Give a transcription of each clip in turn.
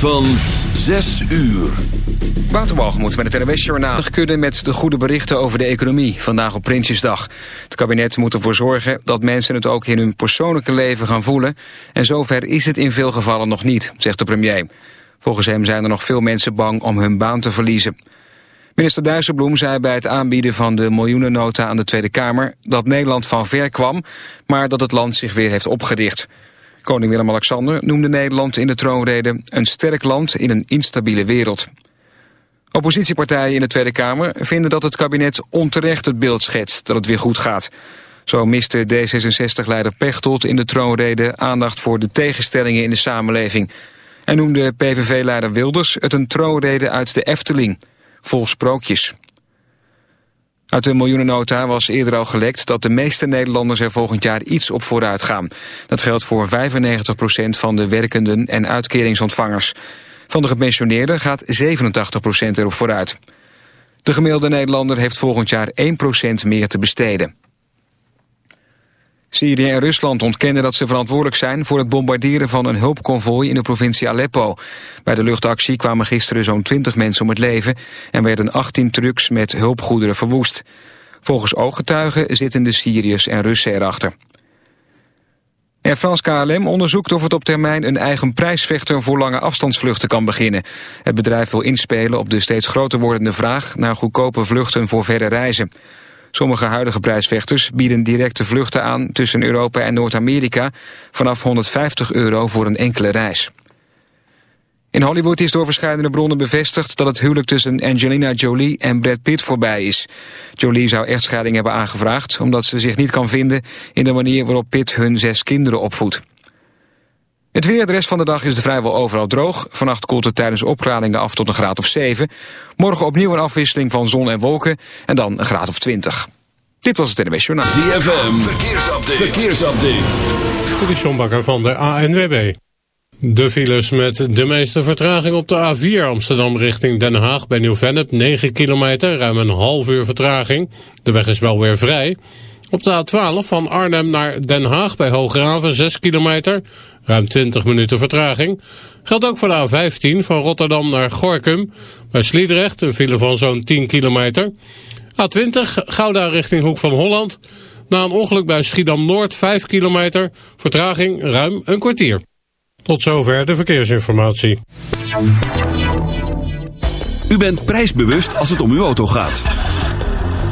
Van 6 uur. Waterbalgemoed met het NWS Journaal. Kunnen met de goede berichten over de economie, vandaag op Prinsjesdag. Het kabinet moet ervoor zorgen dat mensen het ook in hun persoonlijke leven gaan voelen. En zover is het in veel gevallen nog niet, zegt de premier. Volgens hem zijn er nog veel mensen bang om hun baan te verliezen. Minister Dijsselbloem zei bij het aanbieden van de miljoenennota aan de Tweede Kamer... dat Nederland van ver kwam, maar dat het land zich weer heeft opgericht... Koning Willem-Alexander noemde Nederland in de troonrede een sterk land in een instabiele wereld. Oppositiepartijen in de Tweede Kamer vinden dat het kabinet onterecht het beeld schetst dat het weer goed gaat. Zo miste D66-leider Pechtold in de troonrede aandacht voor de tegenstellingen in de samenleving. En noemde PVV-leider Wilders het een troonrede uit de Efteling, vol sprookjes. Uit de miljoenennota was eerder al gelekt dat de meeste Nederlanders er volgend jaar iets op vooruit gaan. Dat geldt voor 95% van de werkenden en uitkeringsontvangers. Van de gepensioneerden gaat 87% erop vooruit. De gemiddelde Nederlander heeft volgend jaar 1% meer te besteden. Syrië en Rusland ontkennen dat ze verantwoordelijk zijn voor het bombarderen van een hulpconvooi in de provincie Aleppo. Bij de luchtactie kwamen gisteren zo'n 20 mensen om het leven en werden 18 trucks met hulpgoederen verwoest. Volgens ooggetuigen zitten de Syriërs en Russen erachter. Air France KLM onderzoekt of het op termijn een eigen prijsvechter voor lange afstandsvluchten kan beginnen. Het bedrijf wil inspelen op de steeds groter wordende vraag naar goedkope vluchten voor verre reizen. Sommige huidige prijsvechters bieden directe vluchten aan tussen Europa en Noord-Amerika vanaf 150 euro voor een enkele reis. In Hollywood is door verschillende bronnen bevestigd dat het huwelijk tussen Angelina Jolie en Brad Pitt voorbij is. Jolie zou echtscheiding hebben aangevraagd omdat ze zich niet kan vinden in de manier waarop Pitt hun zes kinderen opvoedt. Het weer de rest van de dag is er vrijwel overal droog. Vannacht koelt het tijdens opklaringen af tot een graad of 7. Morgen opnieuw een afwisseling van zon en wolken en dan een graad of 20. Dit was het NWS Journaal. ZFM, verkeersupdate. verkeersupdate. Dit is John Bakker van de ANWB. De files met de meeste vertraging op de A4 Amsterdam richting Den Haag bij Nieuw-Vennep 9 kilometer, ruim een half uur vertraging. De weg is wel weer vrij. Op de A12 van Arnhem naar Den Haag bij Hoograven 6 kilometer, ruim 20 minuten vertraging. Geldt ook voor de A15 van Rotterdam naar Gorkum bij Sliedrecht, een file van zo'n 10 kilometer. A20 Gouda richting Hoek van Holland. Na een ongeluk bij Schiedam-Noord 5 kilometer, vertraging ruim een kwartier. Tot zover de verkeersinformatie. U bent prijsbewust als het om uw auto gaat.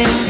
living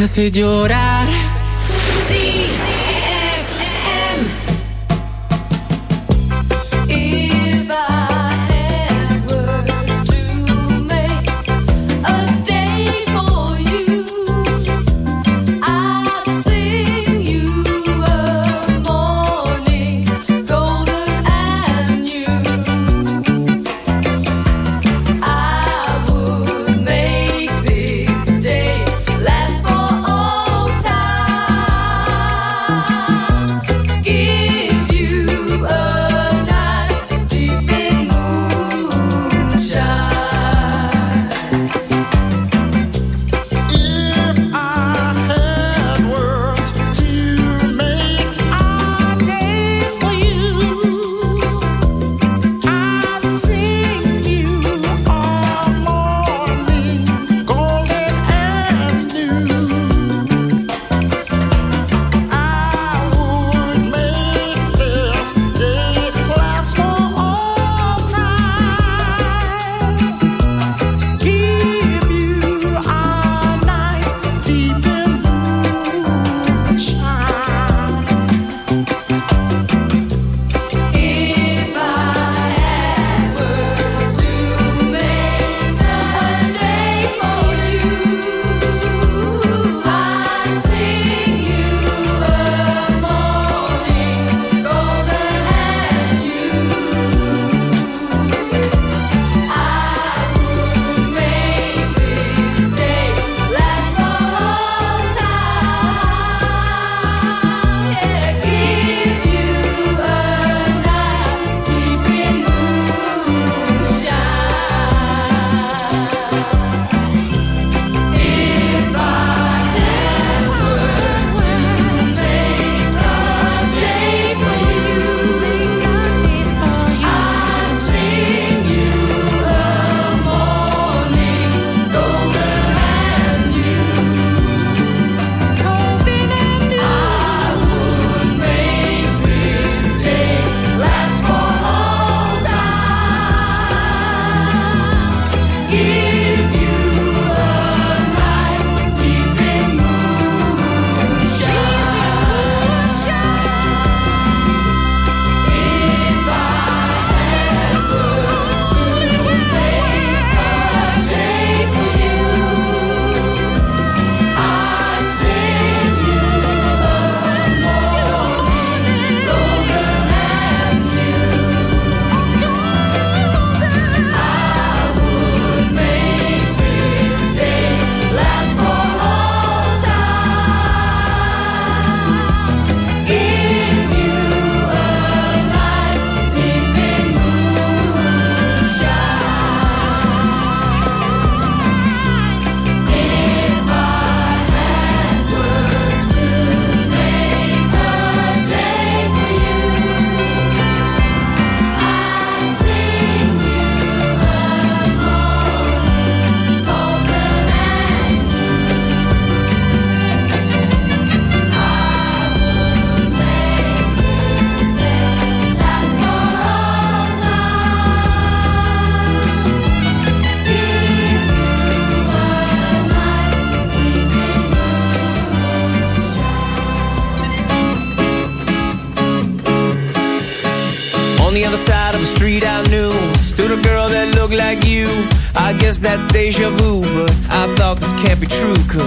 Te hace llorar.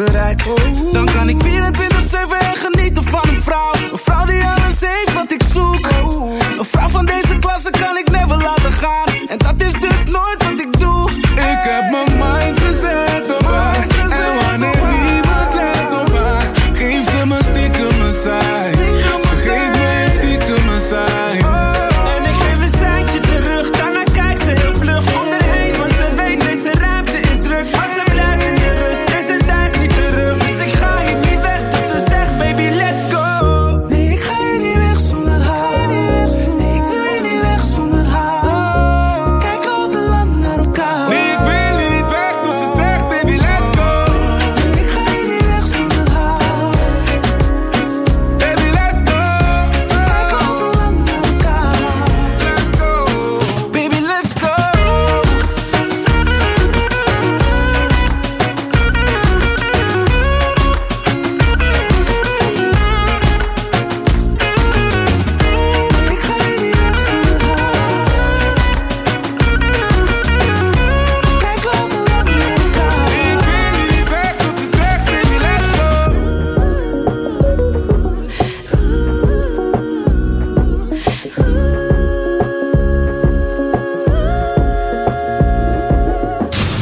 but I close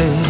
verte.